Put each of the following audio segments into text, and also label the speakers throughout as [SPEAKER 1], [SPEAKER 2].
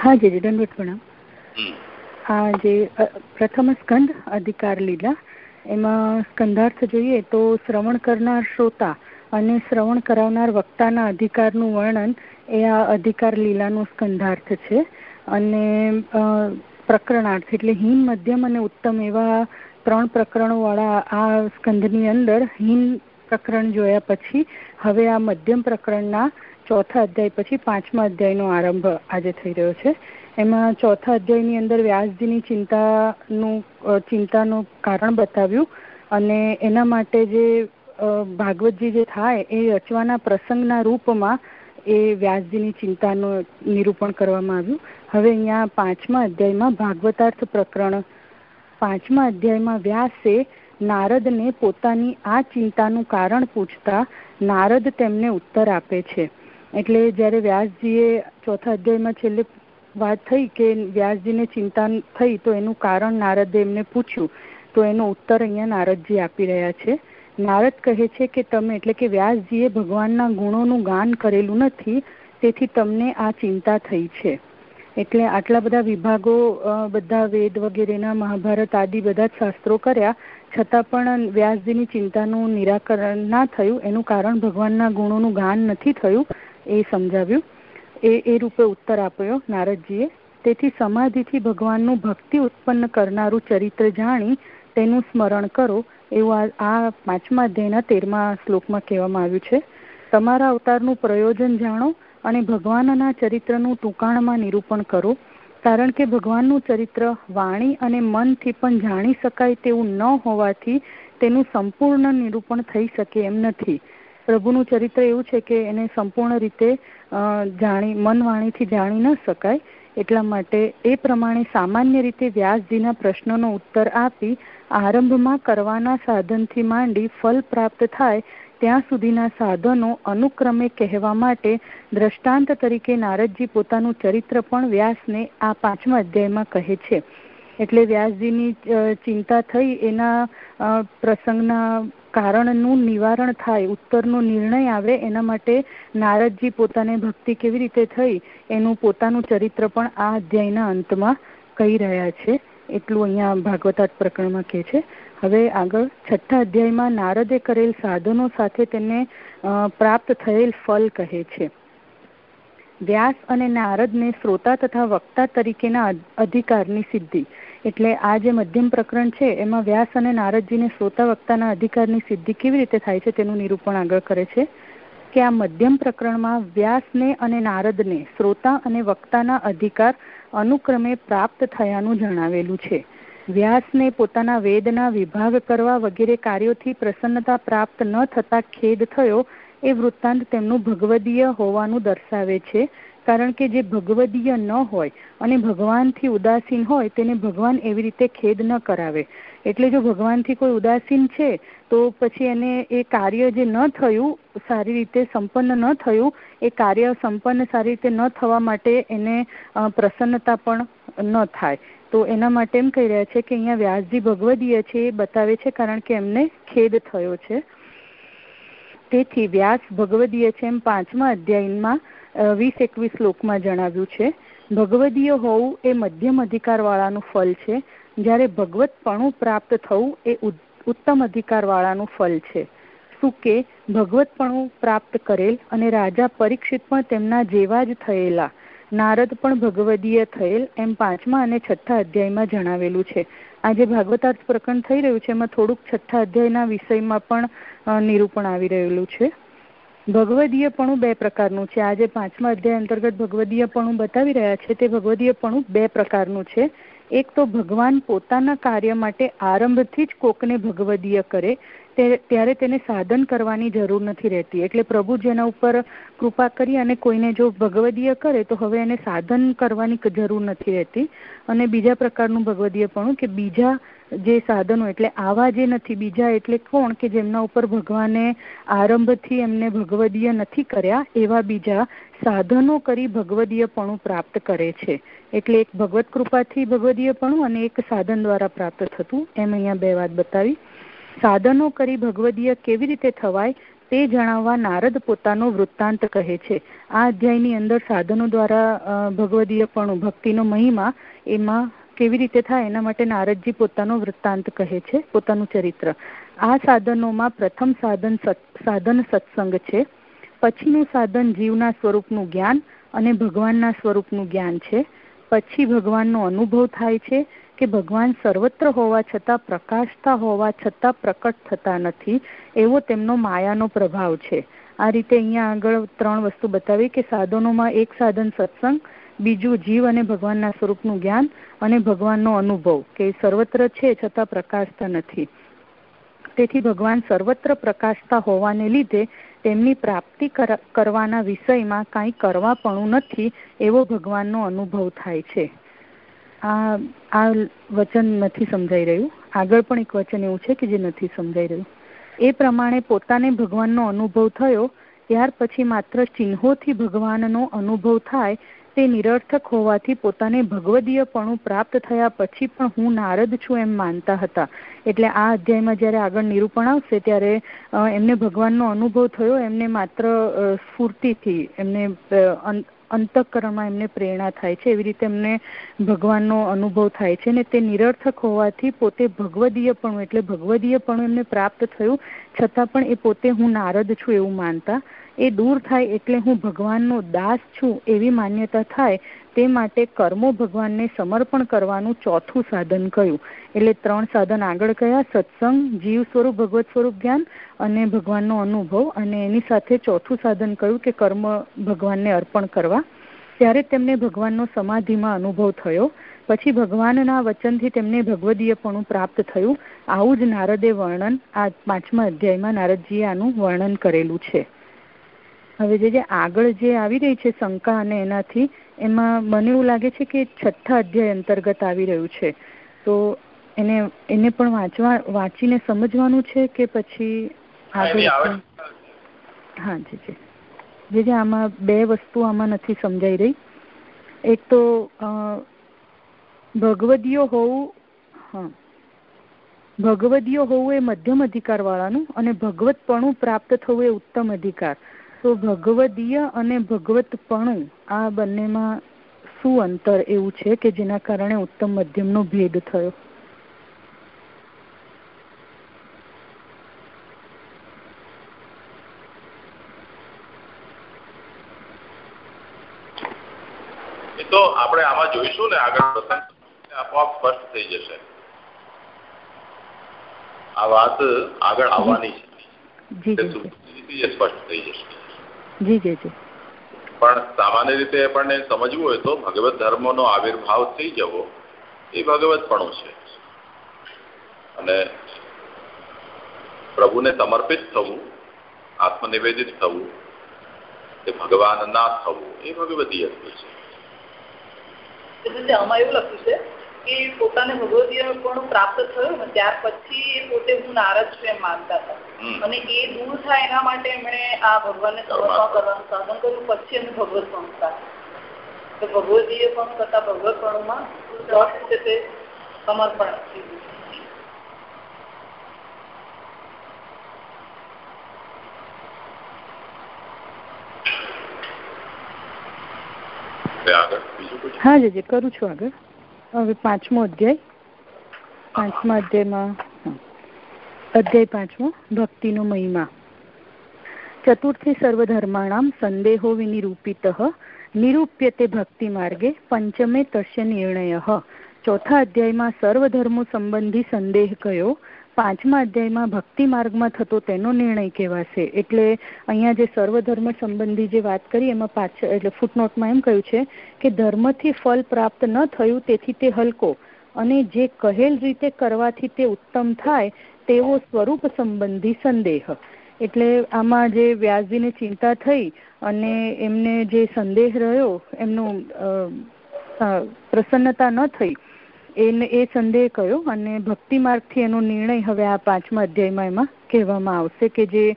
[SPEAKER 1] હા જીજી દંડવત પ્રણામ આ જે પ્રથમ સ્કંદ અધિકાર લીલા એમાં સ્કંધાર્થ જોઈએ તો શ્રવણ કરનાર શ્રોતા અને શ્રવણ કરાવનાર વક્તાના અધિકારનું વર્ણન એ આ અધિકાર લીલાનો સ્કંધાર્થ છે. અને પ્રકરણાર્થ એટલે હિન મધ્યમ અને ઉત્તમ એવા ત્રણ પ્રકરણોવાળા આ સ્કંધની અંદર હિન પ્રકરણ જોયા પછી હવે આ મધ્યમ પ્રકરણના ચોથા અધ્યાય પછી પાંચમા અધ્યાયનો આરંભ આજે થઈ રહ્યો છે. એમાં ચોથા અધ્યાયની અંદર વ્યાસજીની ચિંતાનું ચિંતાનું કારણ બતાવ્યું અને એના માટે જે ભાગવતજી જે થાય એ રચવાના પ્રસંગના રૂપમાં એ વ્યાસજીની ચિંતાનું નિરૂપણ કરવામાં આવ્યું. હવે અહીંયા પાંચમા અધ્યાયમાં ભાગવતાર્થ પ્રકરણ, પાંચમા અધ્યાયમાં વ્યાસે નારદને પોતાની આ ચિંતાનું કારણ પૂછતા નારદ તેમને ઉત્તર આપે છે. એટલે જ્યારે વ્યાસજીએ ચોથા અધ્યાયમાં છેલ્લે વાત થઈ કે વ્યાસજીને ચિંતા થઈ, તો એનું કારણ નારદે એમને પૂછ્યું. તો એનો ઉત્તર અહીંયા નારદજી આપી રહ્યા છે. નારદ કહે છે કે તમે, એટલે કે વ્યાસજીએ ભગવાનના ગુણોનું ગાન કરેલું નથી, તેથી તમને આ ચિંતા થઈ છે. એટલે આટલા બધા વિભાગો બધા વેદ વગેરેના મહાભારત આદિ બધા શાસ્ત્રો કર્યા. છતાં પણ વ્યાસજીની ચિંતાનું નિરાકરણ ના થયું. એનું કારણ ભગવાનના ગુણોનું ગાન નથી થયું. એ સમજાવ્યું. એ એ રૂપે ઉત્તર આપ્યો, નારદજીએ, તેથી સમાધિથી ભગવાનનું ભક્તિ ઉત્પન્ન કરનારું ચરિત્ર જાણી તેનું સ્મરણ કરો. એવું આ પાંચમા અધ્યાયના તેરમા શ્લોકમાં કહેવામાં આવ્યું છે. તમારા અવતારનું પ્રયોજન જાણો અને ભગવાનના ચરિત્રનું ટૂંકાણમાં નિરૂપણ કરો, કારણ કે ભગવાનનું ચરિત્ર વાણી અને મનથી પણ જાણી શકાય તેવું ન હોવાથી તેનું સંપૂર્ણ નિરૂપણ થઈ શકે એમ નથી. પ્રભુનું ચરિત્ર એવું છે કે એને સંપૂર્ણ રીતે જાણી મન વાણીથી જાણી ન શકાય. એટલા માટે એ પ્રમાણે સામાન્ય રીતે વ્યાસજીના પ્રશ્નોનો ઉત્તર આપી આરંભમાં કરવાના સાધનથી માંડી ફલ પ્રાપ્ત થાય ત્યાં સુધીના સાધનો અનુક્રમે કહેવા માટે દ્રષ્ટાંત તરીકે નારદજી પોતાનું ચરિત્ર પણ વ્યાસને આ પાંચમા અધ્યાયમાં કહે છે. એટલે વ્યાસજીની ચિંતા થઈ એના પ્રસંગના કારણનું નિવારણ થાય, ઉત્તરનો નિર્ણય આવે, એના માટે નારદજી પોતાને ભક્તિ કેવી રીતે થઈ, એનું પોતાનું ચરિત્ર પણ આ અધ્યાયના અંતમાં કહી રહ્યા છે. એટલું અહીંયા ભાગવતાત પ્રકરણમાં કહે છે. હવે આગળ છઠ્ઠા અધ્યાયમાં નારદે કરેલ સાધનો સાથે તેને પ્રાપ્ત થયેલ ફલ કહે છે. વ્યાસ અને નારદને શ્રોતા તથા વક્તા તરીકેના અધિકારની સિદ્ધિ. એટલે આ જે મધ્યમ પ્રકરણ છે, એમાં વ્યાસ અને નારદજીને શ્રોતા વક્તાના અધિકારની સિદ્ધિ કેવી રીતે થાય છે તેનું નિરૂપણ આગળ કરે છે કે આ મધ્યમ પ્રકરણમાં વ્યાસને અને નારદને શ્રોતા અને વક્તાના અધિકાર અનુક્રમે પ્રાપ્ત થયાનું જણાવેલું છે. વ્યાસને પોતાના વેદના વિભાગ કરવા વગેરે કાર્યોથી પ્રસન્નતા પ્રાપ્ત ન થતા ખેદ થયો એ વૃત્તાંત તેમનું ભગવદીય હોવાનું દર્શાવે છે. કારણ કે જે ભગવદીય ન હોય અને ભગવાનથી ઉદાસીન હોય તેને ભગવાન એવી રીતે ખેદ ન કરાવે. એટલે જો ભગવાનથી કોઈ ઉદાસીન છે, તો પછી એને એ કાર્ય જે ન થયું, સારી રીતે સંપન્ન ન થયું, એ કાર્ય સંપન્ન સારી રીતે ન થવા માટે એને પ્રસન્નતા પણ ન થાય. તો એના માટે એમ કહી રહ્યા છે કે અહીંયા વ્યાસજી ભગવદીય છે એ બતાવે છે કારણ કે એમને ખેદ થયો છે. તેથી વ્યાસ ભગવદીય છે એમ પાંચમા અધ્યાયમાં વીસ એકવીસ શ્લોકમાં જણાવ્યું છે. ભગવદીય હોવું એ મધ્યમ અધિકારવાળાનું ફલ છે. જ્યારે ભગવતપણું પ્રાપ્ત થવું એ ઉત્તમ અધિકારવાળાનું ફલ છે. શું કે ભગવતપણું પ્રાપ્ત કરેલ અને રાજા પરીક્ષિત પણ તેમના જેવા જ થયેલા. નારદ પણ ભગવદીય થયેલ એમ પાંચમા અને છઠ્ઠા અધ્યાયમાં જણાવેલું છે. આજે ભાગવતાર્થ પ્રકરણ થઈ રહ્યું છે, એમાં થોડુંક છઠ્ઠા અધ્યાયના વિષયમાં પણ નિરૂપણ આવી રહેલું છે. ભગવદીયપણું બે પ્રકારનું છે. આજે પાંચમા અધ્યાય અંતર્ગત ભગવદીયપણું બતાવી રહ્યા છે તે ભગવદીયપણું બે પ્રકારનું છે. એક તો ભગવાન પોતાના કાર્ય માટે આરંભથી જ કોકને ભગવદીય કરે ત્યારે તેને સાધન કરવાની જરૂર નથી રહેતી. એટલે પ્રભુ જેના ઉપર કૃપા કરી અને કોઈને જો ભગવદીય કરે, તો હવે એને સાધન કરવાની જરૂર નથી રહેતી. અને બીજા પ્રકારનું ભગવદીયપણું કે બીજા જે સાધનો, એટલે આવા જે નથી, બીજા એટલે કોણ કે જેમના ઉપર ભગવાને આરંભથી એમને ભગવદીય નથી કર્યા, એવા બીજા સાધનો કરી ભગવદીયપણું પ્રાપ્ત કરે છે. એટલે એક ભગવત કૃપાથી ભગવદીયપણું અને એક સાધન દ્વારા પ્રાપ્ત થતું. એમ અહીંયા બે વાત બતાવી. સાધનો કરી ભગવદીય કેવી રીતે થવાય તે જણાવવા નારદ પોતાનો વૃત્તાંત કહે છે. આ અધ્યાયની અંદર સાધનો દ્વારા ભગવદીયપણું ભક્તિનો મહિમા એમાં કેવી રીતે થાય એના માટે નારદજી પોતાનો વૃત્તાંત કહે છે, પોતાનું ચરિત્ર. આ સાધનોમાં પ્રથમ સાધન સાધન સત્સંગ છે. પછીનું સાધન જીવના સ્વરૂપનું જ્ઞાન અને ભગવાનના સ્વરૂપનું જ્ઞાન છે. પછી ભગવાનનો અનુભવ થાય છે. કે ભગવાન સર્વત્ર હોવા છતાં, પ્રકાશતા હોવા છતાં પ્રકટ થતા નથી, એવો તેમનો માયાનો પ્રભાવ છે. આ રીતે અહીંયા આગળ ત્રણ વસ્તુ બતાવી કે સાધનોમાં એક સાધન સત્સંગ, બીજું જીવ અને ભગવાનના સ્વરૂપનું જ્ઞાન અને ભગવાનનો અનુભવ, કે સર્વત્ર છે છતાં પ્રકાશતા નથી. તેથી ભગવાન સર્વત્ર પ્રકાશતા હોવાને લીધે તેમની પ્રાપ્તિ કરવાના વિષયમાં કાંઈ કરવાપણું નથી, એવો ભગવાનનો અનુભવ થાય છે. આ આ વચન નથી સમજાઈ રહ્યું. આગળ પણ એક વચન એવું છે કે જે નથી સમજાઈ રહ્યું. એ પ્રમાણે પોતાને ભગવાનનો અનુભવ થયો, ત્યાર પછી માત્ર ચિહ્નોથી ભગવાનનો અનુભવ થાય, તે નિરર્થક હોવાથી પોતાને ભગવદીયપણું પ્રાપ્ત થયા પછી પણ હું નારદ છું એમ માનતા હતા. એટલે આ અધ્યાયમાં જ્યારે આગળ નિરૂપણ આવશે, ત્યારે એમને ભગવાનનો અનુભવ થયો, એમને માત્ર સ્ફૂર્તિથી, એમને અંતઃકરણમાં એમને પ્રેરણા થાય છે, એવી રીતે એમને ભગવાનનો અનુભવ થાય છે ને તે નિરર્થક હોવાથી પોતે ભગવદીયપણું એટલે ભગવદીયપણું એમને પ્રાપ્ત થયું. છતાં પણ એ પોતે હું નારદ છું એવું માનતા. એ દૂર થાય એટલે હું ભગવાનનો દાસ છું એવી માન્યતા થાય. તે માટે કર્મો ભગવાનને સમર્પણ કરવાનું ચોથું સાધન કયું? એટલે ત્રણ સાધન આગળ કયા? સત્સંગ, જીવ સ્વરૂપ, ભગવત સ્વરૂપ જ્ઞાન અને ભગવાનનો અનુભવ. અને એની સાથે ચોથું સાધન કયું કે કર્મ ભગવાનને અર્પણ કરવા? ત્યારે તેમને ભગવાનનો સમાધિમાં અનુભવ થયો. પછી ભગવાનના વચનથી તેમને ભગવદીયપણું પ્રાપ્ત થયું. આવું જ નારદે વર્ણન, આ પાંચમા અધ્યાયમાં નારદજીએ આનું વર્ણન કરેલું છે. હવે જે આગળ જે આવી રહી છે શંકા અને એનાથી એમાં મને એવું લાગે છે કે છઠ્ઠા અધ્યાય અંતર્ગત આવી રહ્યું છે. તો એને એને પણ વાંચવા વાંચીને સમજવાનું છે કે પછી આગળ હા જી જી. જે જે આમાં બે વસ્તુ આમાં નથી સમજાઈ રહી. એક તો ભગવદીઓ હોવું હા. ભગવદીઓ હોવું એ મધ્યમ અધિકાર વાળાનું અને ભગવતપણું પ્રાપ્ત થવું એ ઉત્તમ અધિકાર. તો ભગવદીય અને ભગવતપણું આ બંનેમાં શું અંતર એવું છે કે જેના કારણે ઉત્તમ મધ્યમનો ભેદ થયો?
[SPEAKER 2] તો આપણે આમાં જોઈશું ને આગળ આપોઆપ સ્પષ્ટ થઈ જશે. આ વાત આગળ આવવાની છે. સ્પષ્ટ થઈ જશે.
[SPEAKER 1] જી જી જી.
[SPEAKER 2] પણ સામાન્ય રીતે આપણને સમજવું હોય તો ભગવત ધર્મનો આવિર્ભાવ થઈ જવો એ ભગવતપણું છે. અને પ્રભુને સમર્પિત થવું આત્મનિવેદિત થવું એ ભગવાનના થવું એ ભગવતીય
[SPEAKER 3] છે. આમાં એવું લખ્યું છે કે પોતાને ભગવતીય પણ પ્રાપ્ત થયું ને ત્યાર પછી પોતે હું નારદ છું એમ માનતા હતા. અને એ દૂર થાય એના માટે એમણે આ ભગવાનને સમર્પણ કરવાનું સાધન કર્યું. પછી એમને ભગવત પણ તો ભગવતીય પણ કરતા ભગવત પણુમાં છે તે સમર્પણ
[SPEAKER 1] હા જી કરું છું આગળ. પાંચમો અધ્યાય. પાંચમા અધ્યાયમાં, અધ્યાય પાંચમો, ભક્તિનો મહિમા. ચતુર્થી સર્વધર્માણામ સંદેહો વિનિરૂપિત, નિરૂપ્યતે ભક્તિ માર્ગે, પંચમે તસ્ય નિર્ણય. ચોથા અધ્યાયમાં સર્વધર્મો સંબંધી સંદેહ કયો? પાંચમા અધ્યાયમાં ભક્તિ માર્ગમાં થતો તેનો નિર્ણય કહેવાશે. એટલે અહીંયા જે સર્વધર્મ સંબંધી જે વાત કરી, એમાં પાછળ એટલે ફૂટનોટમાં એમ કહ્યું છે કે ધર્મથી ફલ પ્રાપ્ત ન થયું તેથી તે હલકો અને જે કહેલ રીતે કરવાથી તે ઉત્તમ થાય તેવો સ્વરૂપ સંબંધી સંદેહ. એટલે આમાં જે વ્યાસજીને ચિંતા થઈ અને એમને જે સંદેહ રહ્યો, એમનું પ્રસન્નતા ન થઈ એને એ સંદેહ કયો અને ભક્તિ માર્ગથી એનો નિર્ણય હવે આ પાંચમા અધ્યાયમાં એમાં કહેવામાં આવશે કે જે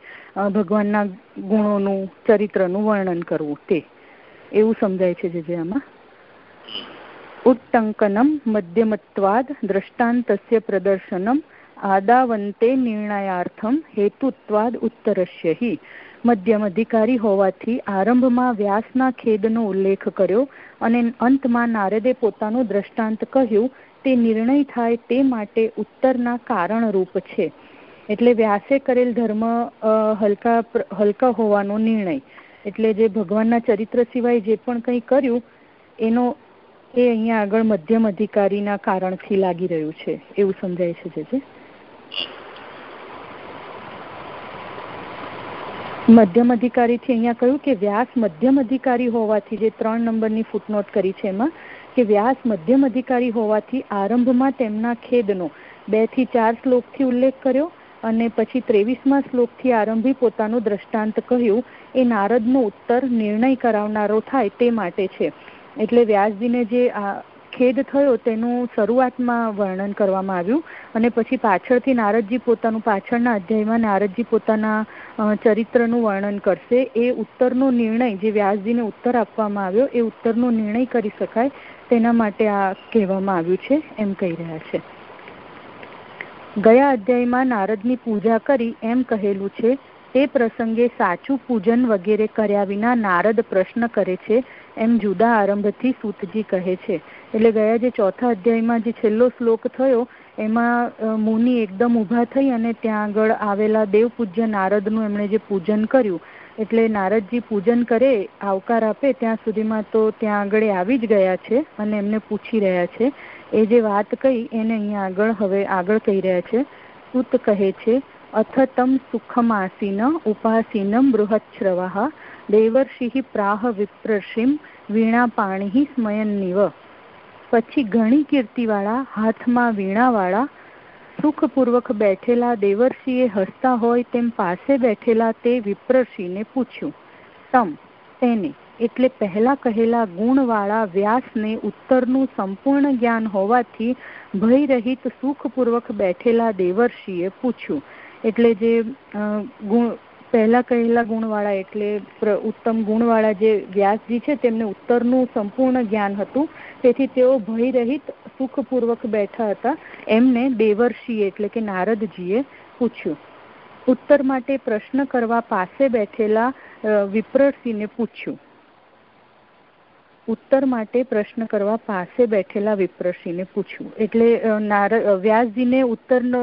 [SPEAKER 1] ભગવાનના ગુણોનું ચરિત્રનું વર્ણન કરવું તે. એવું સમજાય છે જે આમાં. ઉત્ટંકનમ મધ્યમત્વાદ દ્રષ્ટાંતસ્ય પ્રદર્શનમ આદાવંતે નિર્ણયાર્થમ હેતુત્વાદ ઉત્તરસ્ય હિ મધ્યમ અધિકારી હોવાથી આરંભમાં વ્યાસના ખેદનો ઉલ્લેખ કર્યો અને અંતમાં નારદે પોતાનું દ્રષ્ટાંત કહ્યું, તે નિર્ણય થાય તે માટે ઉત્તરના કારણરૂપ છે. એટલે વ્યાસે કરેલ ધર્મ હલકા હલકા હોવાનો નિર્ણય. એટલે જે ભગવાનના ચરિત્ર સિવાય જે પણ કંઈ કર્યું, એનો, એ અહીંયા આગળ મધ્યમ અધિકારીના કારણથી લાગી રહ્યું છે. એવું સમજાય છે જે મધ્યમ અધિકારીથી અહીંયા કહ્યું કે વ્યાસ મધ્યમ અધિકારી હોવાથી જે ત્રણ નંબરની ફૂટનોટ કરી છે એમાં, કે વ્યાસ મધ્યમ અધિકારી હોવાથી આરંભમાં તેમના ખેદનો બેથી ચાર શ્લોકથી ઉલ્લેખ કર્યો અને પછી ત્રેવીસમાં શ્લોકથી આરંભી પોતાનું દ્રષ્ટાંત કહ્યું, એ નારદનો ઉત્તર નિર્ણય કરાવનારો થાય તે માટે છે. એટલે વ્યાસજીને જે ખેદ થયો તેનું શરૂઆતમાં વર્ણન કરવામાં આવ્યું અને પછી પાછળથી નારદજી પોતાનું પાછળના અધ્યાયમાં નારદજી પોતાના ચરિત્રનું વર્ણન કરશે. એ ઉત્તરનો નિર્ણય જે વ્યાસજીને ઉત્તર આપવામાં આવ્યો, એ ઉત્તરનો નિર્ણય કરી શકાય તેના માટે આ કહેવામાં આવ્યું છે, એમ કહી રહ્યા છે. ગયા અધ્યાયમાં નારદની પૂજા કરી એમ કહેલું છે તે પ્રસંગે સાચું પૂજન વગેરે કર્યા વિના નારદ પ્રશ્ન કરે છે, એમ જુદા આરંભથી સૂતજી કહે છે. એટલે ગયા જે ચોથા અધ્યાયમાં જે છેલ્લો શ્લોક થયો, એમાં મુનિ એકદમ ઊભા થઈ અને ત્યાં આગળ આવેલા દેવ પૂજ્ય નારદનું એમણે જે પૂજન કર્યું, એટલે નારદજી પૂજન કરે, આવકાર આપે, ત્યાં સુધીમાં તો ત્યાં આગળ આવી જ ગયા છે અને એમને પૂછી રહ્યા છે. એ જે વાત કહી એને અહીંયા આગળ, હવે આગળ કહી રહ્યા છે. સૂત કહે છે અથ तं सुखमासीन, उपासीनं, बृहच्छ्रवः। દેવર્ષિ પ્રાહ વિપ્રષિમ વીણાપાણી સ્મયન્નિવ પછી ઘણી કીર્તિવાળા, હાથમાં વીણાવાળા, સુખપૂર્વક બેઠેલા દેવર્ષિએ હસતા હોય તેમ પાસે બેઠેલા તે વિપ્રષિને પૂછ્યું, તમ, તેને એટલે પહેલા કહેલા ગુણવાળા વ્યાસને ઉત્તરનું સંપૂર્ણ જ્ઞાન હોવાથી ભયરહિત સુખપૂર્વક બેઠેલા દેવર્ષિએ પૂછ્યું એટલે જે ગુણ, પહેલા કહેલા ગુણવાળા એટલે ઉત્તમ ગુણવાળા જે વ્યાસજી છે તેમને ઉત્તરનું સંપૂર્ણ જ્ઞાન હતું. તેથી તેઓ ભયરહિત, સુખપૂર્વક બેઠા હતા. એમને દેવર્ષિએ એટલે કે નારદજીએ પૂછ્યું. ઉત્તર માટે પ્રશ્ન કરવા પાસે બેઠેલા વિપ્રસિંહને પૂછ્યું. ઉત્તર માટે પ્રશ્ન કરવા પાસે બેઠેલા વિપ્રશીને પૂછ્યું. એટલે નાર વ્યાસજીને ઉત્તરનો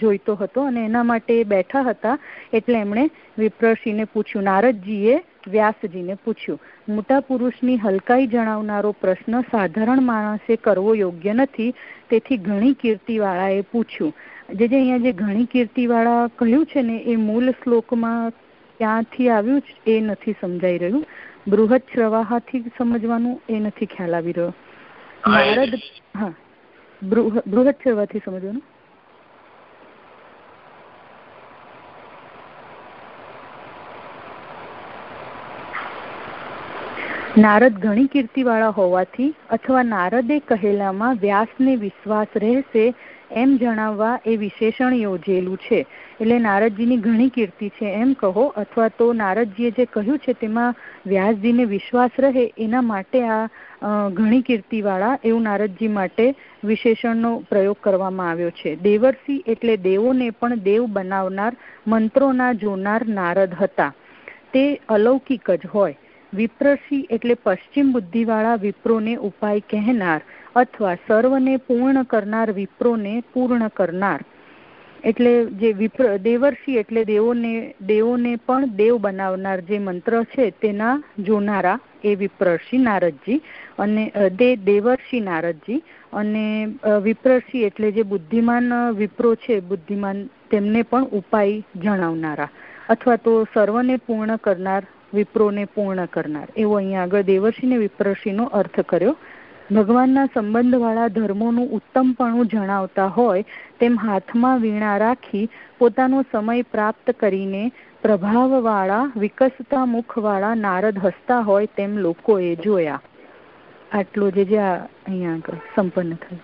[SPEAKER 1] જોઈતો હતો અને એના માટે બેઠા હતા એટલે એમણે વિપ્રશીને પૂછ્યું. નારદજીએ વ્યાસજીને પૂછ્યું, મોટા પુરુષની હલકાઈ જણાવનારો પ્રશ્ન સાધારણ માણસે કરવો યોગ્ય નથી. તેથી ઘણી કીર્તિવાળાએ પૂછ્યું. જે જે અહીંયા જે ઘણી કીર્તિવાળા કહ્યું છે ને, એ મૂળ શ્લોકમાં ક્યાંથી આવ્યું એ નથી સમજાઈ રહ્યું. બૃહદ પ્રવાહથી સમજવાનું એ નથી ખ્યાલ આવી રહ્યો. નારદ હા. બૃહદ પ્રવાહથી સમજવાનું? નારદ ઘણી કીર્તિવાળા હોવાથી અથવા નારદે કહેલામાં વ્યાસને વિશ્વાસ રહેશે એમ જણાવવા એ વિશેષણ યોજેલું છે. એટલે નારદજીની ઘણી કીર્તિ છે એમ કહો અથવા તો નારદજીએ જે કહ્યું છે તેમાં વ્યાસજીને વિશ્વાસ રહે એના માટે આ ઘણી કીર્તિવાળા એવું નારદજી માટે વિશેષણનો પ્રયોગ કરવામાં આવ્યો છે. દેવર્ષિ એટલે દેવોને પણ દેવ બનાવનાર, મંત્રોના જોનાર નારદ હતા. તે અલૌકિક જ હોય. વિપ્રસી એટલે પશ્ચિમ બુદ્ધિવાળા વિપ્રોને ઉપાય કહેનાર. અથવા સર્વને પૂર્ણ કરનાર વિપ્રોને પૂર્ણ કરનાર. એટલે જે વિપ્ર, દેવર્ષિ એટલે દેવોને દેવોને પણ દેવ બનાવનાર જે મંત્ર છે તેના જોનારા એ વિપ્રર્ષિ નારદજી અને દે દેવર્ષિ નારદજી અને વિપ્રર્ષિ એટલે જે બુદ્ધિમાન વિપ્રો છે બુદ્ધિમાન તેમને પણ ઉપાય જણાવનારા. અથવા તો સર્વને પૂર્ણ કરનાર, વિપ્રોને પૂર્ણ કરનાર. એવો અહીંયા આગળ દેવર્ષિને વિપ્રર્ષિનો અર્થ કર્યો. ભગવાનના સંબંધવાળા ધર્મોનું ઉત્તમપણું જણાવતા હોય તેમ હાથમાં વીણા રાખી પોતાનો સમય પ્રાપ્ત કરીને પ્રભાવવાળા વિકસતા મુખવાળા નારદ હસતા હોય તેમ લોકોએ જોયા. આટલું જે જે અહીંયા આગળ સંપન્ન થયું.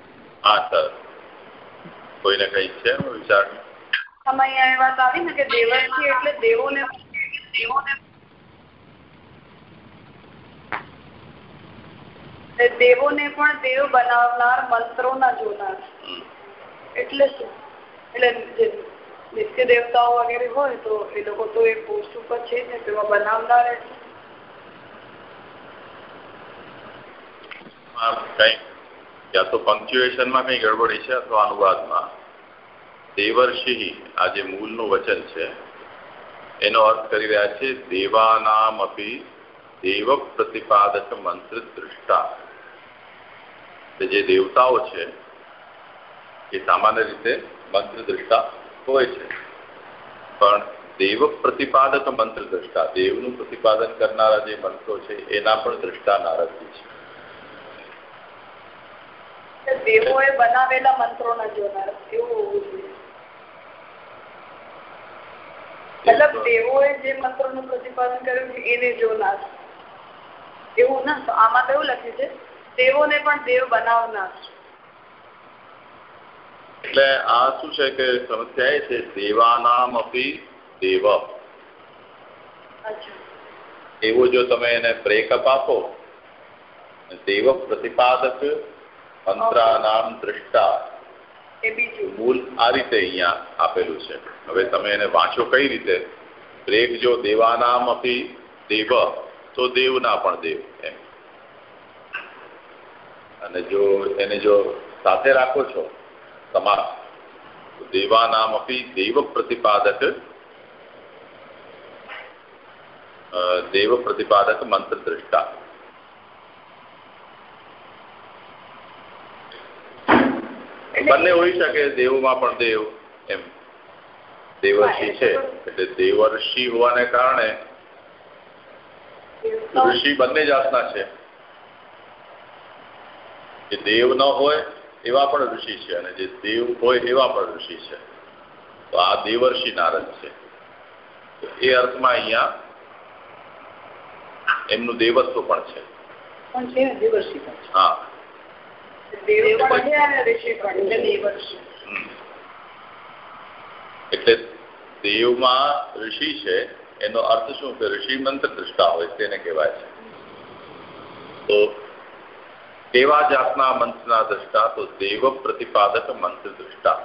[SPEAKER 2] કોઈને કઈ છે વિચાર?
[SPEAKER 3] અહીંયા એ આવી ને કે દેવર્ષિ એટલે દેવોને દેવોને દેવોને પણ દેવ બનાવનાર મંત્રોના જોનાર. એટલે શું? એટલે દેવતાઓ વગેરે હોય તો એ લોકો તો એ પોસ્ટ ઉપર છે ને તેમાં બનાવનાર
[SPEAKER 2] ગડબડી છે અથવા અનુવાદમાં? દેવર્ષિ આ જે મૂળનું વચન છે, એનો અર્થ કરી રહ્યા છે દેવાનામ અપી દેવ પ્રતિપાદક મંત્ર દૃષ્ટા જે દેવતાઓ છે એ સામાન્ય રીતે મંત્ર દ્રષ્ટા હોય છે. પણ દેવ પ્રતિપાદક મંત્ર દ્રષ્ટા દેવનું પ્રતિપાદન કરનારા જે મંત્રો છે એના પણ દ્રષ્ટા નારદજી
[SPEAKER 3] છે. દેવોએ બનાવેલા મંત્રોના જોનાર એવું હોવું જોઈએ. મતલબ દેવોએ જે મંત્રોનું પ્રતિપાદન કર્યું છે એને જોનાર. એવું ના આમાં કેવું લખ્યું છે? દેવોને પણ દેવ બનાવનાર.
[SPEAKER 2] એટલે આ શું છે કે સમસ્યા એ છે દેવાનામ અપી દેવ. એવો જો તમે એને બ્રેકઅપ આપો દેવ પ્રતિપાદક મંત્રાનામ દ્રષ્ટા. મૂળ આ રીતે અહીંયા આપેલું છે. હવે તમે એને વાંચો કઈ રીતે? બ્રેક જો દેવાનામ અપી દેવ તો દેવના પણ દેવ એમ. અને જો એને જો સાથે રાખો છો સમાસ દેવાનામ અપી દેવ પ્રતિપાદક દેવ પ્રતિપાદક મંત્ર દ્રષ્ટા. બંને હોઈ શકે દેવોમાં પણ દેવ એમ. દેવર્ષિ છે એટલે દેવર્ષિ હોવાને કારણે ઋષિ બંને જાતના છે. જે દેવ ન હોય એવા પણ ઋષિ છે અને જે દેવ હોય એવા પણ ઋષિ છે. તો આ દેવર્ષિ નારદ છે. એ અર્થમાં અહીંયા એમનું દેવત્વ પણ છે. હા. એટલે દેવમાં ઋષિ છે એનો અર્થ શું? કે ઋષિ મંત્ર દ્રષ્ટા હોય તેને કહેવાય છે. તો કેવા જાતના મંત્રના દ્રષ્ટા તો દેવ પ્રતિપાદક મંત્ર દ્રષ્ટા.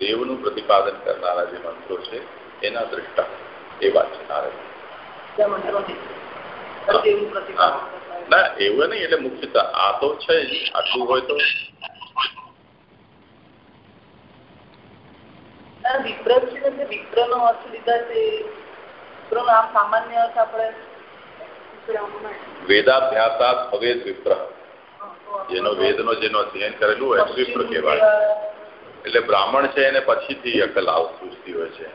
[SPEAKER 2] દેવનું પ્રતિપાદન કરનારા જે મંત્રો છે એના દ્રષ્ટા. એવા છે નારદ ના એવું નહીં એટલે મુખ્યતઃ આ તો છે જ. આટલું હોય તો.
[SPEAKER 3] વિપ્ર છે વિપ્ર નો અર્થ લીધા છે. વિપ્ર નો આમ સામાન્ય અર્થ આપણે
[SPEAKER 2] વેદાભ્યાસાત ભવેદ વિપ્ર જેનો વેદનો જેનો અધ્યયન કરેલું હોય વિપ્ર કહેવાય. એટલે બ્રાહ્મણ છે એને પછીથી અકલ આવતી હોય છે.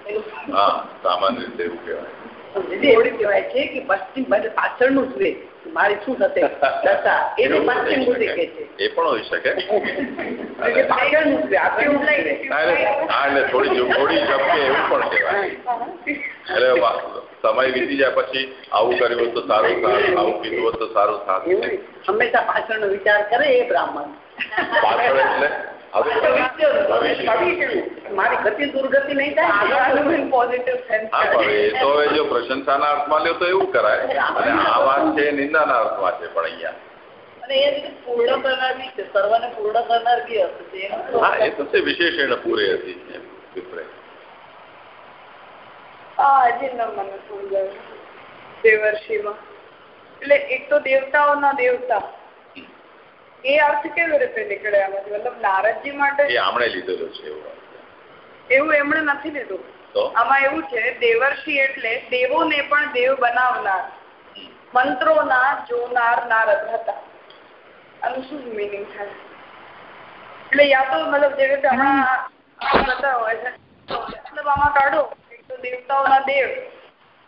[SPEAKER 2] હા, સામાન્ય રીતે એવું કહેવાય.
[SPEAKER 3] કહેવાય છે કે પશ્ચિમ પાછળનું જ મારી શું થશે? દશા. એને પશ્ચિમ બુદ્ધિ કે છે.
[SPEAKER 2] એ પણ હોઈ શકે.
[SPEAKER 3] પાછળનું જ વેદ
[SPEAKER 2] થોડી થોડી ઝપકે એવું પણ કહેવાય. એટલે સમય વીતી જાય પછી આવું કર્યું તો સારું થાય આવું કીધું હોત તો સારું થાય
[SPEAKER 3] હંમેશા પાછળનો વિચાર કરે એ બ્રાહ્મણ.
[SPEAKER 2] પાછળ એટલે
[SPEAKER 3] મારી ગતિ દુર્ગતિ નહીં થાય પોઝિટિવ
[SPEAKER 2] હા પણ એ તો હવે જો પ્રશંસાના અર્થમાં લ્યો તો એવું કરાય. અને આ વાત છે નિંદાના અર્થમાં છે પણ અહીંયા.
[SPEAKER 3] અને એ પૂર્ણ કરનાર બી છે. સર્વને પૂર્ણ કરનાર બી હશે.
[SPEAKER 2] હા એ તો છે વિશેષણ પૂરે હતી
[SPEAKER 3] હા હજી મને સમજાયું. દેવર્ષિમાં એટલે એક તો દેવતાઓના દેવતા. એ અર્થ કેવી રીતે નીકળે આમાંથી મતલબ નારદજી માટે
[SPEAKER 2] એ આમણે લીધેલો છે એવું
[SPEAKER 3] એવું એમણે નથી લીધું. આમાં એવું છે દેવર્ષિ એટલે દેવોને પણ દેવ બનાવનાર મંત્રોના જોનાર નારદ હતા. આનું શું મિનિંગ થાય? એટલે યા તો મતલબ જેવી રીતે હમણાં થતા હોય છે. મતલબ આમાં કાઢો એક તો દેવતાઓના દેવ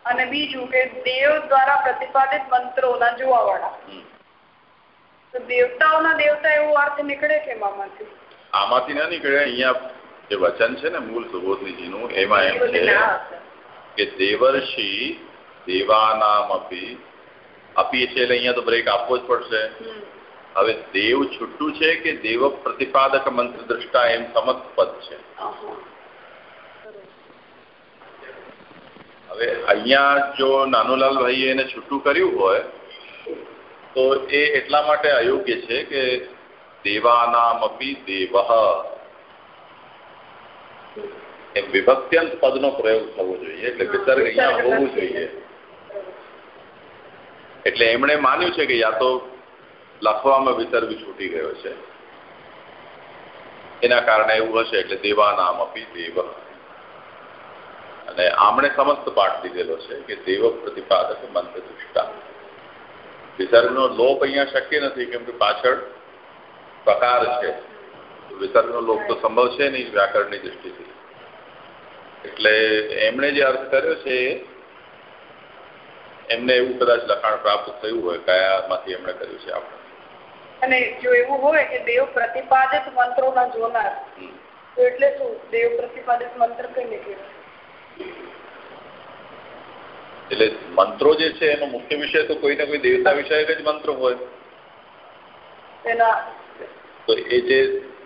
[SPEAKER 3] અને બીજું કે દેવ દ્વારા પ્રતિપાદિત મંત્રોના જોવાવાળા. તો દેવતાઓના દેવતા એવો અર્થ નીકળે કેમ આમાંથી?
[SPEAKER 2] આમાંથી ના નીકળે. અહીંયા જે વચન છે ને મૂળ સુબોધનીજીનું એમાં એમ છે કે દેવર્ષિ દેવાનામ અપી અપી છે એટલે અહીંયા તો બ્રેક આપવો જ પડશે. હવે દેવ છૂટું છે કે દેવ પ્રતિપાદક મંત્ર દ્રષ્ટા એમ સમત છે? હવે અહીંયા જો નાનુલાલભાઈએ એને છૂટું કર્યું હોય તો એ એટલા માટે અયોગ્ય છે કે દેવાનામપી દેવ. એ વિભક્ત્યંત પદનો પ્રયોગ થવો જોઈએ એટલે વિસર્ગ અહીંયા હોવું જોઈએ. એટલે એમણે માન્યું છે કે યા તો લખવામાં વિસર્ગ છૂટી ગયો છે. એના કારણે એવું હશે એટલે દેવાનામ અપી દેવ. અને આમણે સમસ્ત પાઠ લીધેલો છે કે દેવ પ્રતિપાદક મંત્ર દૃષ્ટા વિસર્ગનો લોપ અહીંયા શક્ય નથી, કેમ કે પાછળ પ્રકાર છે. વિસર્ગનો લોપ તો સંભવ છે નહીં વ્યાકરણની દૃષ્ટિથી એટલે એમણે જે અર્થ કર્યો છે, એમને એવું કદાચ લખાણ પ્રાપ્ત થયું હોય, કયામાંથી એમણે કર્યું છે આપણે.
[SPEAKER 3] અને જો એવું હોય કે દેવ પ્રતિપાદિત મંત્રોના જોનાર, તો એટલે શું? દેવ પ્રતિપાદિત મંત્ર કઈ કહેવાય
[SPEAKER 2] એટલે મંત્રો જે છે એનો મુખ્ય વિષય તો કોઈ ને કોઈ દેવતા વિષયક જ મંત્ર હોય.
[SPEAKER 3] એના
[SPEAKER 2] તો એ જે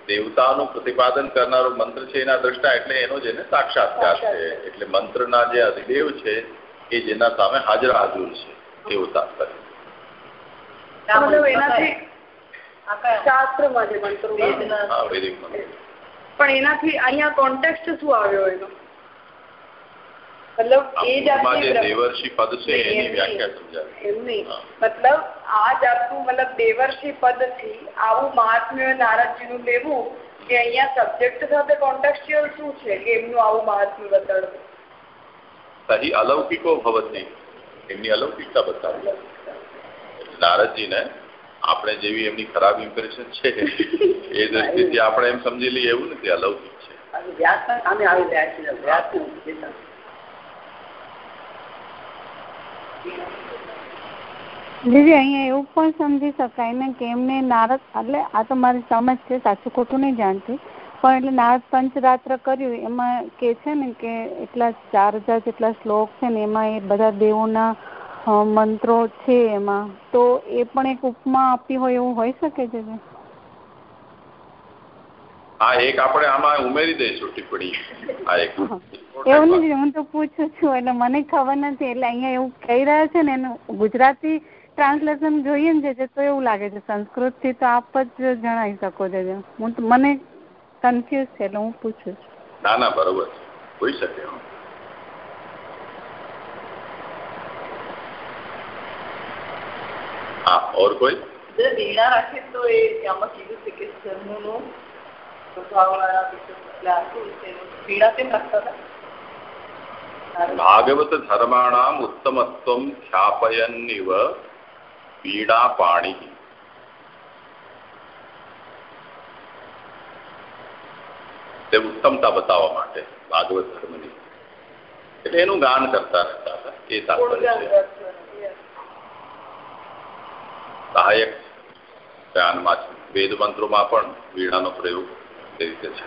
[SPEAKER 2] દેવતાનું પ્રતિપાદન કરનારો મંત્ર છે એના દ્રષ્ટા એટલે એનો જેને સાક્ષાત્કાર છે. એટલે મંત્રના જે અધિદેવ છે એ જેના સામે હાજર હાજર છે દેવતા
[SPEAKER 3] પણ એનાથી અહીંયા કોન્ટેક્સ્ટ શું આવ્યો એનો? મતલબ એ જાતની
[SPEAKER 2] દેવર્ષિ પદ છે એની વ્યાખ્યા સમજાવી.
[SPEAKER 3] એમની. મતલબ આ જાતનું મતલબ દેવર્ષિ પદથી આવું મહાત્મ્ય નારદજીનું લેવું કે અહીંયા સબ્જેક્ટ સાથે કોન્ટેક્સ્ચ્યુઅલ શું છે કે એમનું આવું મહાત્મ્ય બતાડવું?
[SPEAKER 2] સહી અલૌકિકો ભવતી. એમની અલૌકિકતા બતાવી. નારદજીને આપણે જેવી એમની ખરાબ ઇમ્પ્રેશન છે એ દ્રષ્ટિથી આપણે એમ સમજી લઈએ એવું નથી અલૌકિક છે.
[SPEAKER 1] દીદી, અહીંયા એવું પણ સમજી શકાય ને કે એમને નારદ, એટલે આ તો મારી સમજ છે, સાચું ખોટું નહીં જાણતી. પણ એટલે નારદ પંચરાત્ર કર્યું, એમાં કે છે ને કે એટલા ચાર હજાર જેટલા શ્લોક છે ને, એમાં એ બધા દેવોના મંત્રો છે એમાં. તો એ પણ એક ઉપમા આપી હોય એવું હોઈ શકે છે?
[SPEAKER 2] હા એક આપણે આમાં ઉમેરી દઈશું ટિપ્પણી. આ એક
[SPEAKER 1] એવું નથી હું તો પૂછું છું એટલે મને ખબર નથી એટલે અહીંયા એવું કહી રહ્યા છે ને એનું ગુજરાતી ટ્રાન્સલેશન જોઈએ ને છે તો એવું લાગે છે સંસ્કૃતથી તો આપ જ જણાવી શકો છો હું મને કન્ફ્યુઝ છે એટલે હું પૂછું છું.
[SPEAKER 2] ના ના બરોબર. હોઈ શકે. હા ઓર કોઈ?
[SPEAKER 3] વીણા રાખે તો એ આમાં કીધું છે કે ધર્મનું
[SPEAKER 2] ભાગવત ધર્માણામ ઉત્તમત્વમ ખ્યાપયન્નિવ પીડા પાણી તે ઉત્તમતા બતાવવા માટે ભાગવત ધર્મની. એટલે એનું ગાન કરતા રહેતા હતા એ તાત્પર્ય છે. સહાયક ગાનમાં વેદ મંત્રોમાં પણ વીણાનો પ્રયોગ તે રીતે છે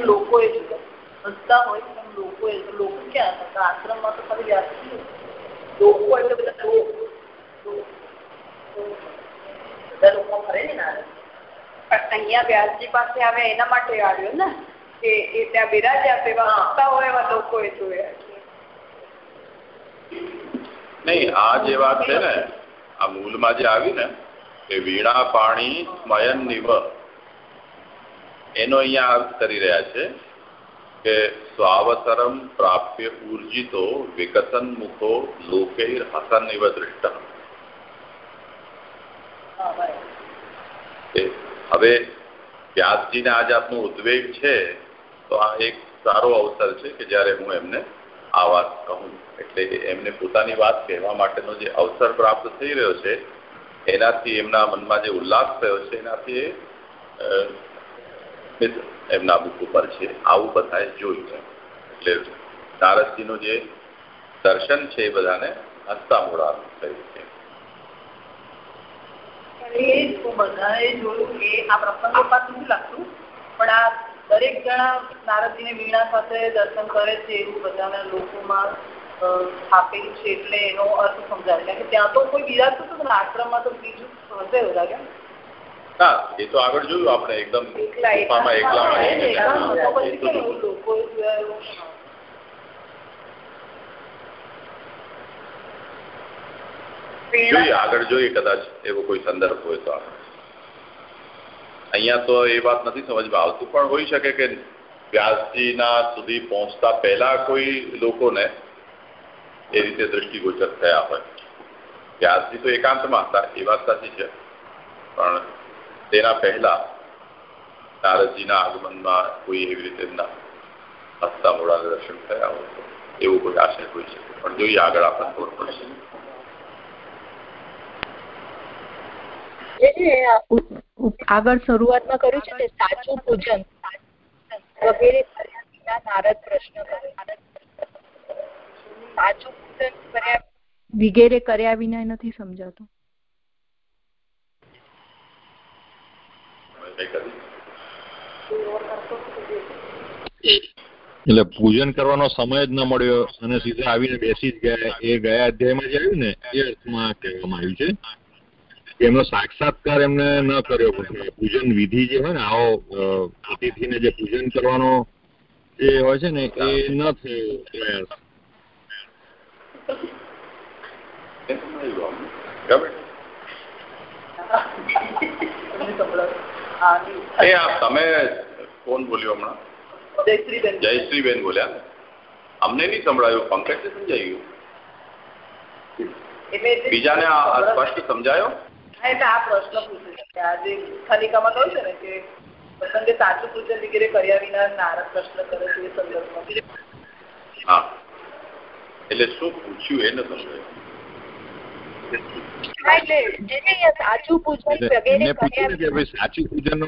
[SPEAKER 3] લોકો આશ્રમમાં તો ખાલી લોકો એટલે બધા બધા લોકો ફરે ને અહીંયા વ્યાસજી પાસે આવે એના માટે આવ્યો ને? કે એ ત્યાં બિરાજ્યા તેવા હસતા હોય એવા લોકોએ જોયા
[SPEAKER 2] નહીં આ જે વાત છે ને આ મૂળમાં જે આવી ને એ વીણા પાણી સ્મયન નિવ. એનો અહીંયા અર્થ કરી રહ્યા છે કે સ્વાવસરમ પ્રાપ્ય ઉર્જિતો વિકસન મુખો લોકેર હસન નિવ દૃષ્ટ હવે વ્યાસજીને આજ જાતનો ઉદ્વેગ છે, તો આ એક સારો અવસર છે કે જ્યારે હું એમને આ વાત કહું. એટલે એમને પોતાની વાત કહેવા માટેનો જે અવસર પ્રાપ્ત થઈ રહ્યો છે, એનાથી એમના મનમાં જે ઉલ્લાસ થયો છે, એનાથી એમના બુક ઉપર છે. આવું બધાએ જોયું એટલે નારદજીનું જે દર્શન છે એ બધાને હસતા થયું
[SPEAKER 3] એ જ બધાએ જોયું કે આ પ્રસંગો પાસ નથી લાગતું પણ આ દરેક જણા નારદજીને વીણા સાથે દર્શન કરે છે એવું બધાના લોકોમાં સ્થાપેલું છે એટલે એનો અર્થ સમજાવે કારણ કે ત્યાં તો કોઈ બિરાજતું હતું ને આશ્રમમાં તો બીજું હશે બધા
[SPEAKER 2] હા એ તો આગળ જોયું આપણે એકદમ એકલા જોઈએ, આગળ જોઈએ કદાચ એવો કોઈ સંદર્ભ હોય તો અહીંયા તો એ વાત નથી સમજમાં આવતું, પણ હોઈ શકે કે વ્યાસજીના સુધી પહોંચતા પહેલા કોઈ લોકોને એ રીતે દ્રષ્ટિગોચર થયા હોય. વ્યાસજી તો એકાંતમાં હતા, એ વાત સાચી છે. પણ તેના પહેલા નારદજીના આગમનમાં કોઈ એવી રીતે હસ્તા મોડા દર્શન થયા હોય એવું કોઈ આશય હોય છે પણ જોઈએ આગળ આપણને ખબર પડશે
[SPEAKER 1] આગળ શરૂઆતમાં કર્યું છે ને સાચું પૂજન વગેરે નારદ પ્રશ્ન સાચું પૂજન કર્યા વગેરે કર્યા વિના નથી સમજાતું.
[SPEAKER 4] એટલે પૂજન કરવાનો સમય જ ન મળ્યો અને સીધા આવીને બેસી જ ગયા. એ ગયા અધ્યાયમાં જે આવ્યું ને એ અર્થમાં કહેવામાં આવ્યું છે. એમનો સાક્ષાત્કાર એમને ન કર્યો પૂજન વિધિ જે હોય ને આવો અતિથિને જે પૂજન કરવાનો જે હોય છે ને એ ન થયો પ્રયાસ
[SPEAKER 2] તમે કોણ બોલ્યો હમણાં?
[SPEAKER 3] જયશ્રીબેન.
[SPEAKER 2] જયશ્રીબેન બોલ્યા. અમને નહીં સંભળાયું પંકજ સમજાયું? બીજાને સ્પષ્ટ સમજાયો?
[SPEAKER 3] એટલે આ પ્રશ્ન પૂછે છે આજે ખાલિકામાં કહ્યું છે ને કે પ્રસંગે સાચું પૂજન વગેરે કર્યા વિના નારદ પ્રશ્ન કરે છે એ સંદર્ભમાં.
[SPEAKER 2] હા એટલે શું પૂછ્યું એને સમજાયું
[SPEAKER 1] સાચું પૂજન વગેરે
[SPEAKER 4] પૂછ્યું કે ભાઈ સાચું પૂજન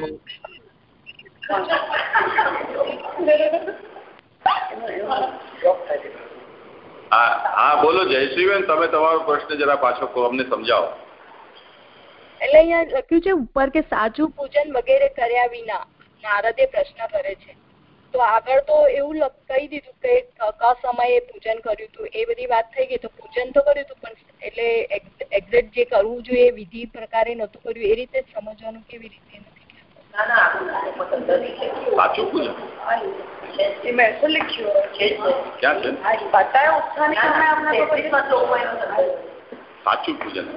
[SPEAKER 2] હા હા બોલો જયશ્રીબેન તમે તમારો પ્રશ્ન જરા પાછો અમને સમજાવો.
[SPEAKER 1] એટલે અહીંયા લખ્યું છે ઉપર કે સાચું પૂજન વગેરે કર્યા વિના નારદે પ્રશ્ન કરે છે. તો આગળ તો એવું કહી દીધું કે ક સમયે પૂજન કર્યું હતું. એ બધી વાત થઈ ગઈ તો પૂજન તો કર્યું હતું પણ એટલે એક્ઝેક્ટ જે કરવું જોઈએ વિધિ પ્રકારે નતું કર્યું એ રીતે સમજવાનું કેવી રીતે
[SPEAKER 2] સાચું પૂજન?
[SPEAKER 3] એ મેં તો લખ્યું
[SPEAKER 2] ક્યાં છે? સાચું પૂજન.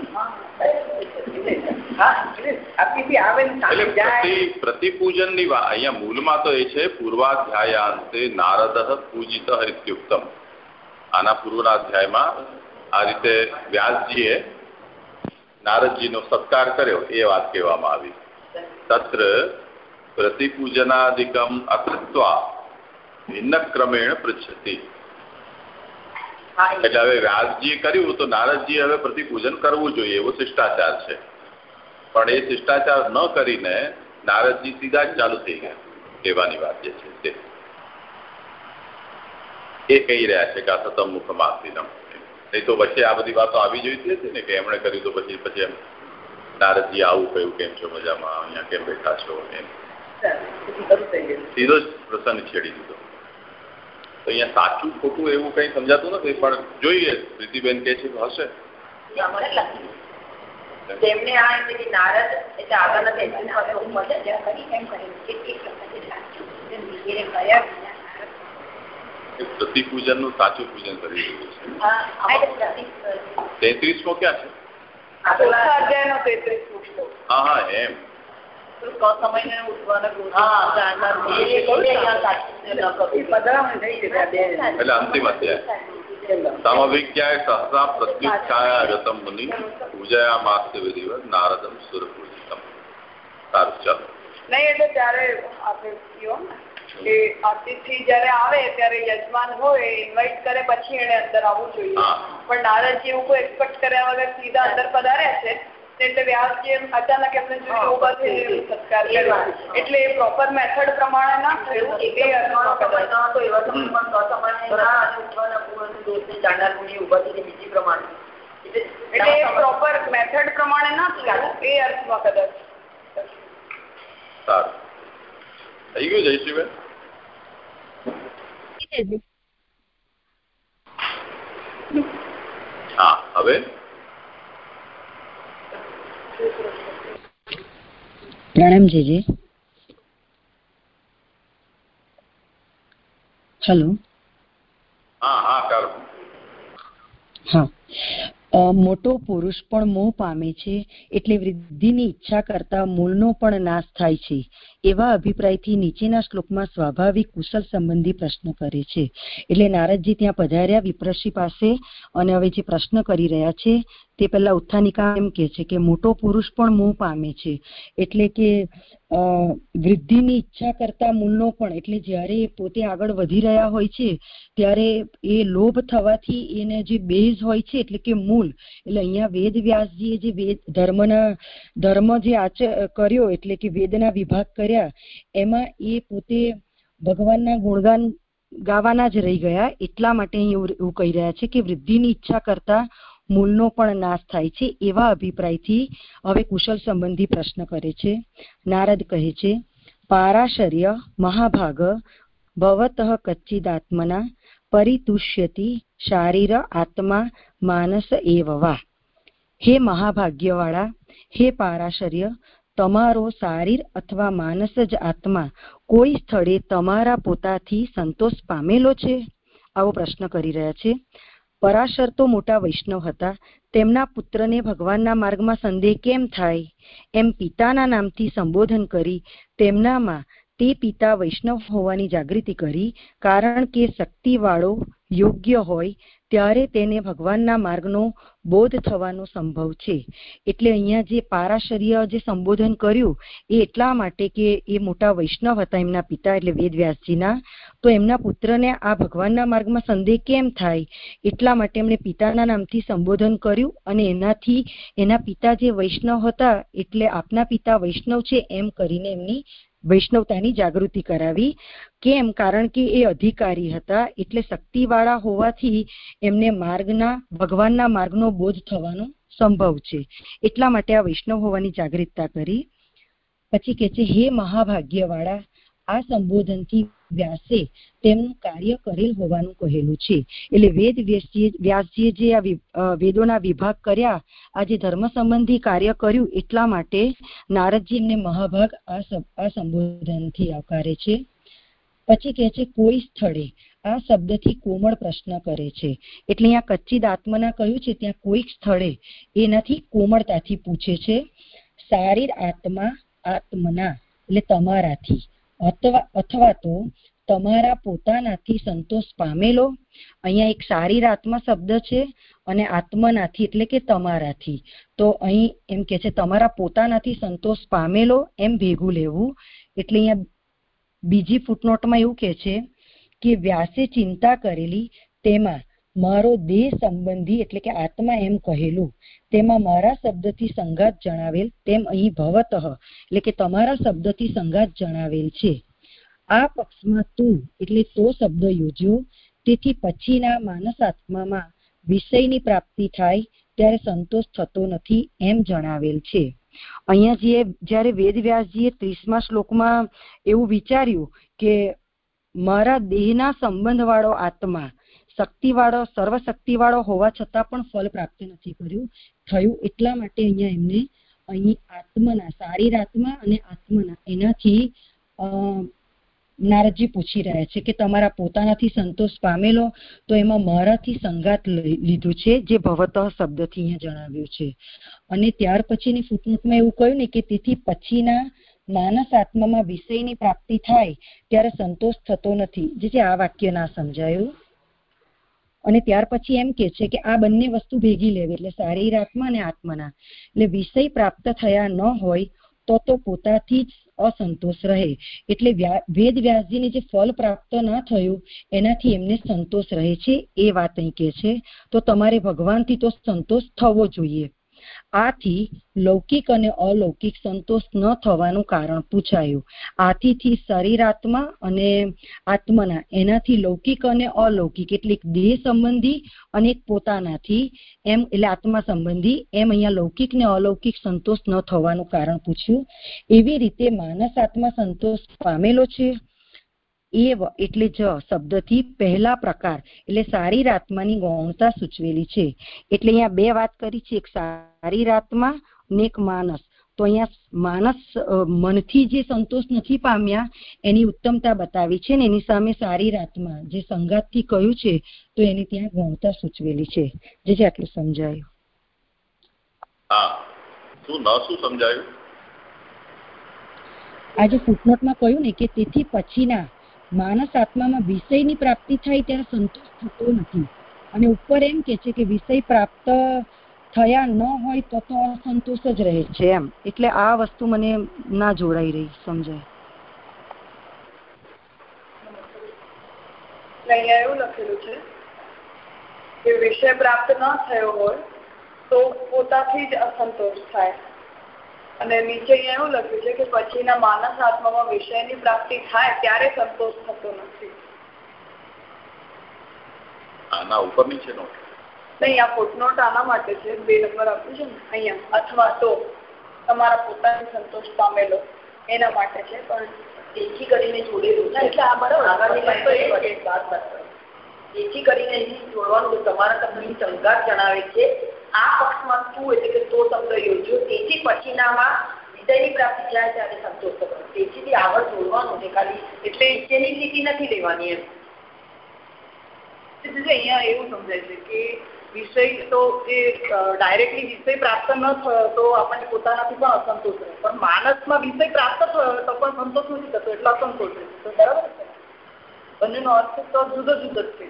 [SPEAKER 2] પ્રતિપૂજનની વાત અહીંયા મૂળમાં તો એ છે, પૂર્વાધ્યાયાંતે નારદ પૂજિત ઇત્યુક્તમ આના પૂર્વના અધ્યાયમાં આ રીતે વ્યાસજીએ નારદજીનો સત્કાર કર્યો, એ વાત કહેવામાં આવી. તત્ર પ્રતિપૂજનાદિકમ અકૃત્વા ભિન્ન ક્રમેણ પૃચ્છતિ. એટલે હવે વ્યાસજીએ કર્યું તો નારદજીએ હવે પ્રતિપૂજન કરવું જોઈએ એવો શિષ્ટાચાર છે. પણ એ શિષ્ટાચાર ન કરીને નારદજી સીધા જ ચાલુ થઈ ગયા. કહેવાની વાત જે છે તે. એ કહી રહ્યા છે કે આ સતમ મુખમ આસીનમ નહીં તો પછી આ બધી વાતો આવી જોઈતી હતી ને કે એમણે કર્યું તો પછી પછી એમ નારદજી આવું કહ્યું કેમ છો મજામાં? અહીંયા કેમ બેઠા છો? એમ. સીધો જ પ્રસંગ છેડી દીધો. તો અહીંયા સાચું ખોટું એવું કઈ સમજાતું નથી પણ જોઈએ પ્રીતિબેન કે છે હશે.
[SPEAKER 3] તેમને આ એટલે નારદ એટલે આગળના બેસી
[SPEAKER 2] પ્રતિપૂજનનું સાચું પૂજન કરી રહ્યું છે. તેત્રીસ મો ક્યાં છે? હા હા એમ. સમવિજ્ઞાય સહસા પ્રત્યુચ્છાયાગતમ મુનિ પૂજયા માસ્ય વિધિવત નારદમ સુરપૂજિતમ સારું ચાલો.
[SPEAKER 3] નહીં એટલે ત્યારે આપણે કયો કે અતિથિ જયારે આવે ત્યારે યજમાન હોય ઇન્વાઇટ કરે પછી એને અંદર આવવું જોઈએ. પણ નારદજી એવું કોઈ એક્સપેક્ટ કર્યા વગર સીધા અંદર પધારે છે એટલે વ્યાસજી એમ અચાનક એમને જોયું ઊભા થઈને સત્કાર કર્યો એટલે એ પ્રોપર મેથડ પ્રમાણે ના થયું. એ અર્થમાં
[SPEAKER 5] એવા સમયમાં ઊભા થઈને બીજી પ્રમાણે.
[SPEAKER 3] એટલે એ પ્રોપર મેથડ પ્રમાણે ના થયું. એ અર્થમાં કદાચ.
[SPEAKER 2] સારું. થઈ ગયું જયશ્રીબેન હા હવે?
[SPEAKER 6] પ્રણામ જીજી હેલો.
[SPEAKER 2] હા
[SPEAKER 6] હા મોટો પુરુષ પણ મોહ પામે છે એટલે વૃદ્ધિની ઈચ્છા કરતા મૂળનો પણ નાશ થાય છે. એવા અભિપ્રાયથી નીચેના શ્લોકમાં સ્વાભાવિક કુશલ સંબંધી પ્રશ્ન કરે છે. એટલે નારદજી ત્યાં પધાર્યા વિપ્રશી પાસે અને હવે જે પ્રશ્ન કરી રહ્યા છે, તે પહેલા ઉત્થાનિકા એમ કે છે કે મોટો પુરુષ પણ મોહ પામે છે. એટલે કે વૃદ્ધિની ઈચ્છા કરતા મૂળનો પણ, એટલે જ્યારે પોતે આગળ વધી રહ્યા હોય છે, ત્યારે એ લોભ થવાથી એને જે બેઝ હોય છે, એટલે કે મૂળ, એટલે અહીંયા વેદ વ્યાસજીએ જે વેદ ધર્મના, ધર્મ જે આચર કર્યો, એટલે કે વેદના વિભાગ કર્યા એમાં એ પોતે ભગવાનના ગુણગાન ગાવાના જ રહી ગયા. એટલા માટે એવું કહી રહ્યા છે કે વૃદ્ધિની ઈચ્છા કરતા મૂળનો પણ નાશ થાય છે એવા અભિપ્રાયથી હવે કુશલ સંબંધી પ્રશ્ન કરે છે. નારદ કહે છે, પારાશર્ય મહાભાગ ભવત કચ્ચિદાત્મના પરિતુષ્યતિ શારીર આત્મા માનસ એવવા. હે મહાભાગ્યવાળા, હે પારાશર્ય તમારો શારીર અથવા માનસ જ આત્મા કોઈ સ્થળે તમારા પોતાથી સંતોષ પામેલો છે? આવો પ્રશ્ન કરી રહ્યા છે. પરાશર તો મોટા વૈષ્ણવ હતા. તેમના પુત્રને ભગવાનના માર્ગમાં સંદેહ કેમ થાય? એમ પિતાના નામથી સંબોધન કરી તેમનામાં તે પિતા વૈષ્ણવ હોવાની જાગૃતિ કરી કારણ કે શક્તિવાળો યોગ્ય હોય ત્યારે તેને ભગવાનના માર્ગનો બોધ થવાનો સંભવ છે. એટલે અહીંયા જે પારાશર્ય જે સંબોધન કર્યું, એ એટલા માટે કે એ મોટા વૈષ્ણવ હતા એમના પિતા એટલે વેદવ્યાસજીના તો એમના પુત્રને આ ભગવાનના માર્ગમાં સંદેહ કેમ થાય? એટલા માટે એમણે પિતાના નામથી સંબોધન કર્યું અને એનાથી એના પિતા જે વૈષ્ણવ હતા, એટલે આપના પિતા વૈષ્ણવ છે એમ કરીને એમની વૈષ્ણવતાની જાગૃતિ કરાવી. કેમ? કારણ કે એ અધિકારી હતા, એટલે શક્તિવાળા હોવાથી એમને માર્ગના, ભગવાનના માર્ગનો બોધ થવાનો સંભવ છે. એટલા માટે આ વૈષ્ણવ હોવાની જાગૃતતા કરી. પછી કે છે, હે મહાભાગ્યવાળા, આ સંબોધનથી વ્યાસે તેમનું કાર્ય કરેલ હોવાનું કહેલું છે. એટલે વેદ વ્યાસજીએ જે આ વેદોના વિભાગ કર્યા, આ જે ધર્મ સંબંધી કાર્ય કર્યું, એટલા માટે નારદજી એમને મહાભાગ આ સંબોધનથી આવકારે છે. પછી કહે છે, કોઈ સ્થળે આ શબ્દથી કોમળ પ્રશ્ન કરે છે. એટલે અહીંયા કચ્ચી આત્માના કહ્યું છે, ત્યાં કોઈક સ્થળે એનાથી કોમળતાથી પૂછે છે શારીર આત્મા આત્મના, એટલે તમારાથી. અથવા અથવા તો તમારા પોતાનાથી સંતોષ પામેલો અહીંયા એક સારી આત્મા શબ્દ છે અને આત્મનાથી એટલે કે તમારાથી. તો અહીં એમ કે છે, તમારા પોતાનાથી સંતોષ પામેલો એમ ભેગું લેવું. એટલે અહીંયા બીજી ફૂટનોટમાં એવું કે છે કે વ્યાસે ચિંતા કરેલી, તેમાં મારો દેહ સંબંધી એટલે કે આત્મા એમ કહેલું, તેમાં મારા શબ્દથી સંગાત જણાવેલ તેમ અહીં ભવત, એટલે કે તમારા શબ્દથી સંગાત જણાવેલ છે. આ પક્ષમાં તું, એટલે તો શબ્દ યોજ્યો, તેથી પછીના માનસ આત્મામાં વિષયની પ્રાપ્તિ થાય, ત્યારે સંતોષ થતો નથી એમ જણાવેલ છે. અહીંયા જે, જ્યારે વેદવ્યાસજીએ ત્રીસમા શ્લોકમાં એવું વિચાર્યું કે મારા દેહના સંબંધવાળો આત્મા શક્તિવાળો, સર્વશક્તિવાળો હોવા છતાં પણ ફળ પ્રાપ્ત નથી કર્યું. થયું એટલા માટે અહીંયા એમને અહીં આત્મના શારીર આત્મા અને આત્મના એનાથી નારદજી પૂછી રહ્યા છે કે તમારા પોતાનાથી સંતોષ પામેલો તો એમાં મારાથી સંગાત લીધું છે, જે ભવત શબ્દથી અહીંયા જણાવ્યું છે. અને ત્યાર પછીની ફૂટનોટમાં એવું કહ્યું ને કે તેથી પછીના માનસ આત્મામાં વિષયની પ્રાપ્તિ થાય, ત્યારે સંતોષ થતો નથી. જે આ વાક્ય ના સમજાયું. અને ત્યાર પછી એમ કે છે કે આ બંને વસ્તુ ભેગી લેવી એટલે શારીર આત્મા અને આત્માના. એટલે વિષય પ્રાપ્ત થયા ન હોય તો તો પોતાથી જ અસંતોષ રહે. એટલે વેદ વ્યાસજીને જે ફળ પ્રાપ્ત ના થયું, એનાથી એમને સંતોષ રહે છે, એ વાત અહીં કે છે. તો તમારે ભગવાનથી તો સંતોષ થવો જોઈએ. આથી લૌકિક અને અલૌકિક સંતોષ ન થવાનું કારણ પૂછાયું. આથી શરીર આત્મા અને આત્માના એનાથી લૌકિક અને અલૌકિક એટલે દેહ સંબંધી અને પોતાનાથી એમ એટલે આત્મા સંબંધી એમ અહીંયા લૌકિક ને અલૌકિક સંતોષ ન થવાનું કારણ પૂછ્યું. એવી રીતે માનસ આત્મા સંતોષ પામેલો છે. એવ એટલે જ શબ્દથી પહેલા પ્રકાર એટલે શારીર આત્માની ગૌણતા સૂચવેલી છે. એટલે અહીંયા બે વાત કરી છે. એક શારીર આત્મા ને એક માનસ. તો અહીંયા માનસ મનથી જે સંતોષ નથી પામ્યા એની ઉત્તમતા બતાવી છે ને એની સામે સારી રાતમાં જે સંગાતથી કહ્યું છે તો એની ત્યાં ગૌણતા સૂચવેલી છે. જે જે આટલું સમજાયું.
[SPEAKER 2] હા. શું ન શું સમજાયું?
[SPEAKER 6] આજે ફૂટનોટમાં કહ્યું ને કે તેથી પછીના માનસ આત્મામાં વિષયની પ્રાપ્તિ થાય ત્યારે સંતોષ થતો નથી. અને ઉપર એમ કે છે કે વિષય પ્રાપ્ત થયા ન હોય તો તો અસંતોષ જ રહે છે એમ. એટલે આ વસ્તુ મને ના જોડાઈ રહી, સમજાય.
[SPEAKER 3] એવું લખેલું છે વિષય પ્રાપ્ત ન થયો હોય તો પોતાથી જ અસંતોષ થાય. અને નીચે એવું લખ્યું છે કે પછીના માનસ આત્મામાં વિષયની પ્રાપ્તિ થાય ત્યારે સંતોષ થતો નથી.
[SPEAKER 2] આના ઉપર નીચે નોટ.
[SPEAKER 3] નહીં આ ફૂટનોટ આના માટે છે. બે નંબર આપ્યું છે ને અહીંયા. અથવા તો તમારા પોતાને સંતોષ પામેલો. એના માટે છે પણ
[SPEAKER 5] તેથી કરીને જોડેલું છે. એટલે આ બરાબર આગળની લાઈન તો એ એક વાત કરીને અહીં જોડવાનું તમારા તમને સંગાત જણાવે છે આ પક્ષમાં શું એટલે કે તો શબ્દ યોજ્યો. તેથી પછીનામાં વિષયની પ્રાપ્તિ જાય ત્યારે સંતોષ થતો તેથી આગળ જોડવાનું છે ખાલી. એટલે નીચેની સ્થિતિ નથી લેવાની એમ.
[SPEAKER 3] અહીંયા એવું સમજાય છે કે વિષય તો એ ડાયરેક્ટલી વિષય પ્રાપ્ત ન થયો તો આપણને પોતાનાથી પણ અસંતોષ રહે. પણ માણસમાં વિષય પ્રાપ્ત થયો તો પણ સંતોષ નથી થતો. એટલો અસંતોષ રહે બરાબર છે? બંનેનો અર્થ તો જુદો જુદો જ છે.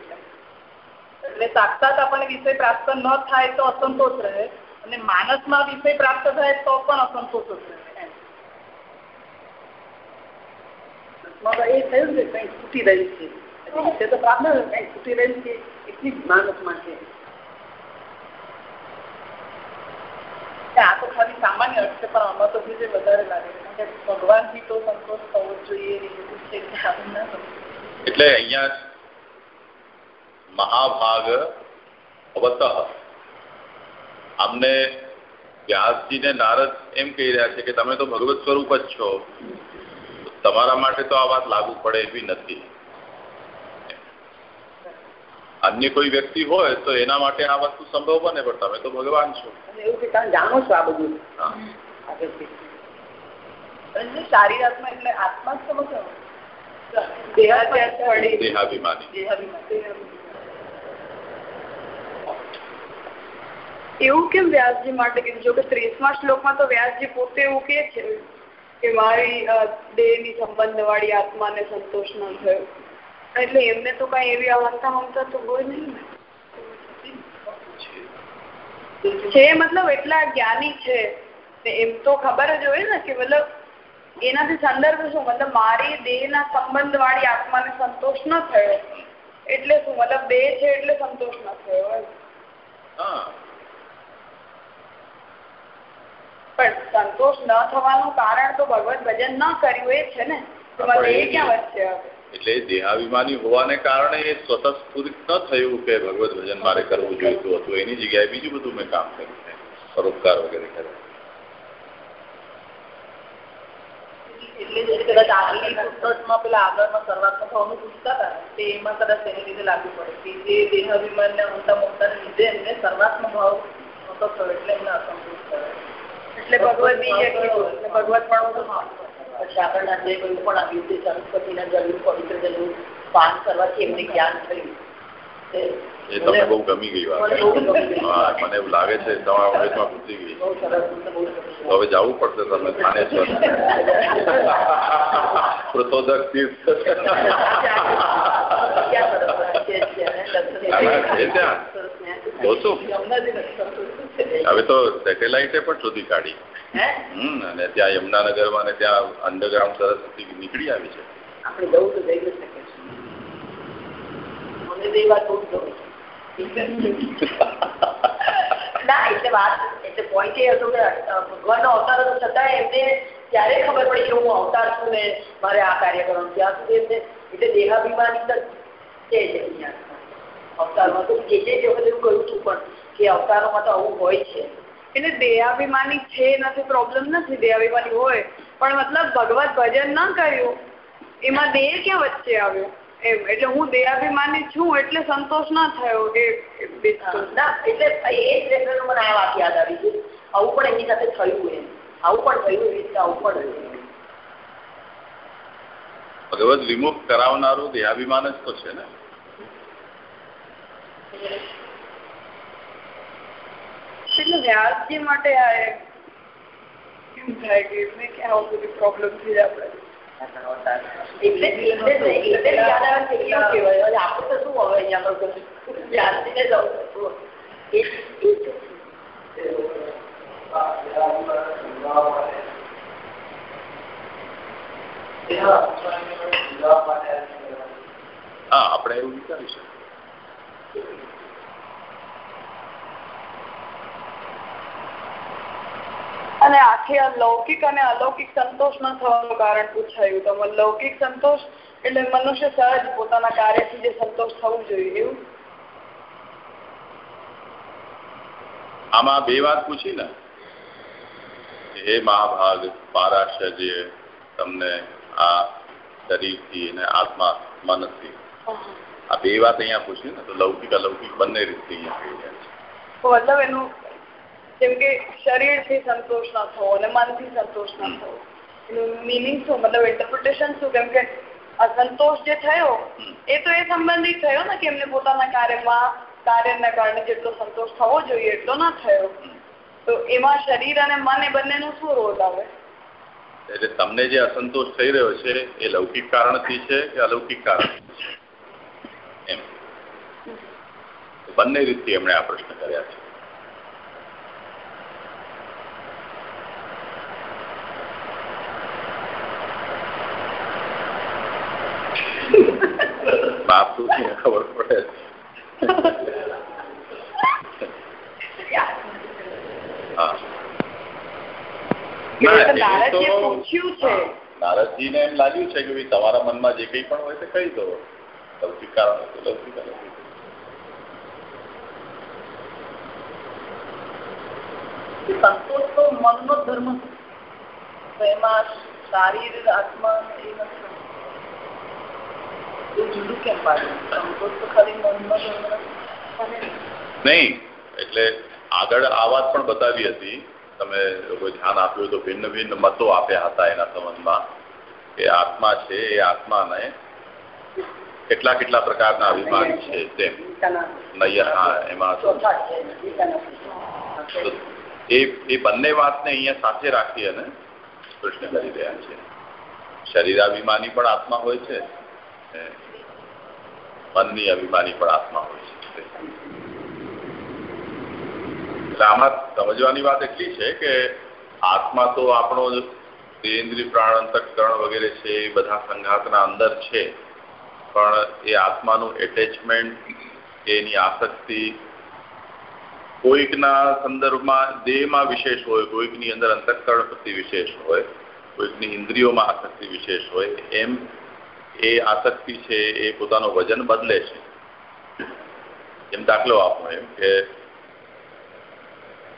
[SPEAKER 3] એટલે સાક્ષાત આપણને વિષય પ્રાપ્ત ન થાય તો અસંતોષ રહે. અને માનસમાં વિષય પ્રાપ્ત થાય તો પણ અસંતોષ જ રહે. એમ એ થયું છે કંઈ છૂટી રહ્યું છે. તે તો પ્રાપ્ત કંઈ છૂટી રહ્યું છે એટલી જ માનસમાં છે. આ તો ખાલી સામાન્ય અર્થ છે પણ આમાં તો બીજે વધારે લાગે ભગવાનથી તો સંતોષ થવો જોઈએ
[SPEAKER 2] એટલે અહીંયા મહાભાગ અવત અમને વ્યાસજી ને નારદ એમ કહી રહ્યા છે કે તમે તો ભગવત સ્વરૂપ જ છો તમારા માટે તો આ વાત લાગુ પડે એવી નથી અન્ય કોઈ વ્યક્તિ હોય તો એના માટે આ વસ્તુ સંભવ બને પણ તમે તો ભગવાન છો
[SPEAKER 3] એવું કે તમે જાણો છો આ બધું? સારી આત્મા એટલે આત્મા જ સમજો
[SPEAKER 2] દેહાભિમાની.
[SPEAKER 3] એવું કેમ વ્યાસજી માટે કીધું? જો કે ત્રીસમા શ્લોકમાં તો વ્યાસજી પોતે એવું કે છે કે મારી દેહની વાળી આત્માને સંતોષ ન થયો. એટલે એમને તો કઈ એવી અવસ્થા મમતા તો હોય નહીં છે મતલબ એટલા જ્ઞાની છે એમ તો ખબર જ હોય ને કે મતલબ એનાથી સંદર્ભ શું? મતલબ મારી દેહના સંબંધ વાળી આત્માને સંતોષ ન થયો. એટલે શું? મતલબ દેહ છે એટલે સંતોષ ન થયો પણ સંતોષ ન થવાનું કારણ તો ભગવત ભજન ન કર્યું એ છે ને. એ ક્યાં વચ્ચે
[SPEAKER 2] એટલે દેહાભિમાની હોવાને કારણે એ સ્વતઃ સ્ફૂરિત ન થયું કે ભગવત ભજન મારે કરવું જોઈતું હતું. એની જગ્યાએ બીજું બધું મેં કામ કર્યું છે. પરોપકાર વગેરે કર્યા.
[SPEAKER 3] એટલે કદાચ આગળની પુસ્તકમાં પેલા આગળમાં શરૂઆતમાં થવાનું પૂછતા હતા તે એમાં કદાચ એને લીધે લાગુ પડે કે જે દેહાભિમાનને મોટા મોટાને લીધે એમને શરૂઆતનો ભાવ નહોતો થયો એટલે એમને અસંતોષ થયો. એટલે ભગવત બીજે કીધું ભગવત પણ
[SPEAKER 5] પછી આપણને જે કોઈ પણ આવ્યું તે સરસ્વતીના જલનું પવિત્ર જલનું પાન કરવાથી એમને જ્ઞાન થયું.
[SPEAKER 2] એ તમને બહુ ગમી ગઈ વાત. મને એવું લાગે છે તમારા મગજમાં ઘૂસી ગઈ. હવે જવું પડશે તમે થાનેશ્વર પ્રચોદક તીર્થ. હવે તો સેટેલાઇટે પણ શોધી કાઢી. હમ અને ત્યાં યમુનાનગરમાં ને ત્યાં અંડરગ્રાઉન્ડ સરસ નીકળી આવી છે.
[SPEAKER 5] આપણે જવું તો જઈ શકે મને એ વાત બહુ ના એટલે વાત એટલે પોઈન્ટ એ હતો કે ભગવાનનો અવતાર હતો છતાં એમને ક્યારે ખબર પડી કે હું અવતાર છું ને મારે આ કાર્ય કરવાનું ત્યાં સુધી એમને એટલે દેહાભિમાની છે જ અહીંયા. અવતારમાં તો જે જે વખતે એવું કહ્યું છું પણ કે અવતારોમાં તો આવું હોય છે.
[SPEAKER 3] એટલે દેહાભિમાની છે એનાથી પ્રોબ્લેમ નથી દેહાભિમાની હોય પણ મતલબ ભગવત ભજન ન કર્યું એમાં દેહ ક્યાં વચ્ચે આવ્યો? એમ એટલે હું દેહાભિમાની છું એટલે સંતોષ ના થયો એ
[SPEAKER 5] ના એટલે એ જ મને આ વાત યાદ આવી છે આવું પણ એમની સાથે થયું એમ. આવું પણ થયું એવી રીતે આવું પણ
[SPEAKER 2] ભગવત વિમુખ કરાવનારું દેહાભિમાન જ તો છે ને?
[SPEAKER 3] એટલે કેમ થાય કે એમને કે આવું બધી પ્રોબ્લેમ છે આપણે
[SPEAKER 5] એવું વિચારીશું નહીં, એટલે જ યાદ આવે છે કેવું કહેવાય હવે આપણે તો શું હવે અહીંયા આગળ બધું વ્યાસજીને જ આવતું. એ એ જ
[SPEAKER 2] હા આપણે એવું વિચારીશું
[SPEAKER 3] અને આખી આ લૌકિક અને અલૌકિક સંતોષ ન થવાનું કારણ પૂછાયું. તો લૌકિક સંતોષ એટલે મનુષ્ય સહજ પોતાના કાર્યથી જે સંતોષ થવું જોઈએ એવું?
[SPEAKER 2] આમાં બે વાત પૂછી ને. હે મહાભાગ પારાશર તમને આ શરીરથી અને આત્મા મનથી. આ બે વાત અહીંયા પૂછી ને તો લૌકિક અલૌકિક બંને રીતે અહીંયા કહી રહ્યા છે.
[SPEAKER 3] તો મતલબ એનું જેમ કે શરીરથી સંતોષ ન થવો અને મનથી સંતોષ ન થવો. એનું મિનિંગ શું? મતલબ ઇન્ટરપ્રિટેશન શું? કેમ કે આ સંતોષ જે થયો એ તો એ સંબંધિત થયો ને કે એમને પોતાના કાર્યમાં કાર્યના કારણે જેટલો સંતોષ થવો જોઈએ એટલો ના થયો. તો એમાં શરીર અને મન એ બંનેનો શું રોલ આવે?
[SPEAKER 2] એટલે તમને જે અસંતોષ થઈ રહ્યો છે એ લૌકિક કારણથી છે કે અલૌકિક કારણથી છે? એમ. બંને રીતથી એમણે આ પ્રશ્ન કર્યા છે. બાપ શું છે ખબર પડે
[SPEAKER 3] નારદજી
[SPEAKER 2] નારદજીને એમ લાગ્યું છે કે તમારા મનમાં જે કઈ પણ હોય તે કહી દો. લૌકિક કારણ લૌકિક
[SPEAKER 5] સંતોષ તો મનનો ધર્મ એમાં શારીર આત્મા એ નથી એવું જુદું કેમ પાડ્યું સંતોષ તો ખાલી મનનો ધર્મ નથી
[SPEAKER 2] નહીં, એટલે આગળ આ વાત પણ બતાવી હતી. તમે લોકોએ ધ્યાન આપ્યું તો ભિન્ન ભિન્ન મતો આપ્યા હતા એના સંબંધમાં કે આત્મા છે એ આત્માને કેટલા કેટલા પ્રકારના અભિમાન છે તેમ. નૈયા, હા, એમાં એ એ બંને વાતને અહીંયા સાથે રાખી અને કૃષ્ણ કરી રહ્યા છે. શરીરાભિમાની પણ આત્મા હોય છે. મનની અભિમાની પણ આત્મા હોય છે. એટલે આમાં સમજવાની વાત એટલી છે કે આત્મા તો આપણો દેન્દ્રિય પ્રાણ, અંતકરણ વગેરે છે, એ બધા સંઘાતના અંદર છે. પણ એ આત્માનું એટેચમેન્ટ એની આસક્તિ કોઈકના સંદર્ભમાં દેહમાં વિશેષ હોય, કોઈકની અંદર અંતકરણ પ્રતિ વિશેષ હોય, કોઈકની ઇન્દ્રિયોમાં આસક્તિ વિશેષ હોય, એમ એ આસક્તિ છે, એ પોતાનું વજન બદલે છે. એમ દાખલો આપો એમ કે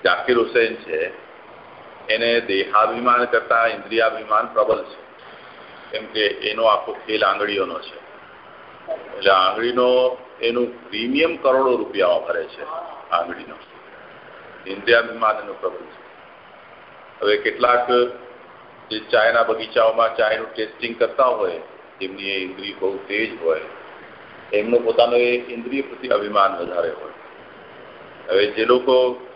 [SPEAKER 2] જાકીર હુસેન છે, એને દેહાભિમાન કરતા ઇન્દ્રિયાભિમાન પ્રબલ છે. કેમ કે એનો આખો ખેલ આંગળીઓનો છે. એટલે આંગળીનો એનું પ્રીમિયમ કરોડો રૂપિયામાં ભરે છે આંગળીનો. ઇન્દ્રિયાભિમાન એનું પ્રબલ છે. હવે કેટલાક જે ચાયના બગીચાઓમાં ચાયનું ટેસ્ટિંગ કરતા હોય જેમની એ ઇન્દ્રિય બહુ તેજ હોય, એમનો પોતાનો એ ઇન્દ્રિય પ્રત્યે અભિમાન વધારે હોય. હવે જે લોકો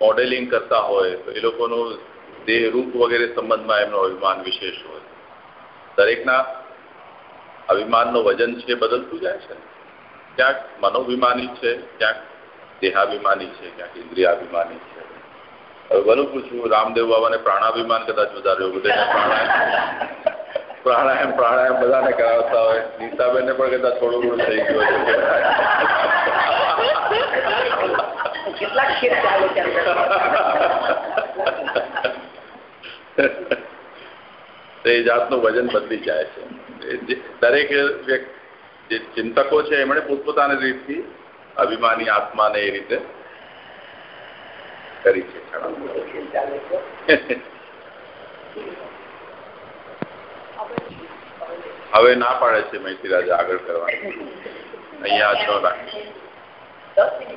[SPEAKER 2] મોડેલિંગ કરતા હોય, તો એ લોકોનું દેહ વગેરે સંબંધમાં એમનો અભિમાન વિશેષ હોય. દરેકના અભિમાનનો વજન છે બદલતું જાય છે ક્યાંક મનોભિમાની છે, ક્યાંક દેહાભિમાની છે, ક્યાંક ઇન્દ્રિયાભિમાની છે. હવે ભલું પૂછવું રામદેવ બાબાને પ્રાણાભિમાન કદાચ વધારે પ્રાણાયામ પ્રાણાયામ પ્રાણાયામ બધાને કરાવતા હોય. નીતાબેનને પણ કદાચ થોડું ઘણું થઈ ગયું હશે
[SPEAKER 5] કેટલાક ચાલે
[SPEAKER 2] એ જાતનું વજન બદલી જાય છે. દરેક વ્યક્તિ જે ચિંતકો છે એમણે પોતપોતાની રીતથી અભિમાની આત્માને એ રીતે કરી છે ઘણા.
[SPEAKER 5] ખેલ ચાલે છે
[SPEAKER 2] હવે ના પાડે છે મૈત્રીરાજ આગળ કરવાની. અહીંયા છ રાખીશું
[SPEAKER 5] દસ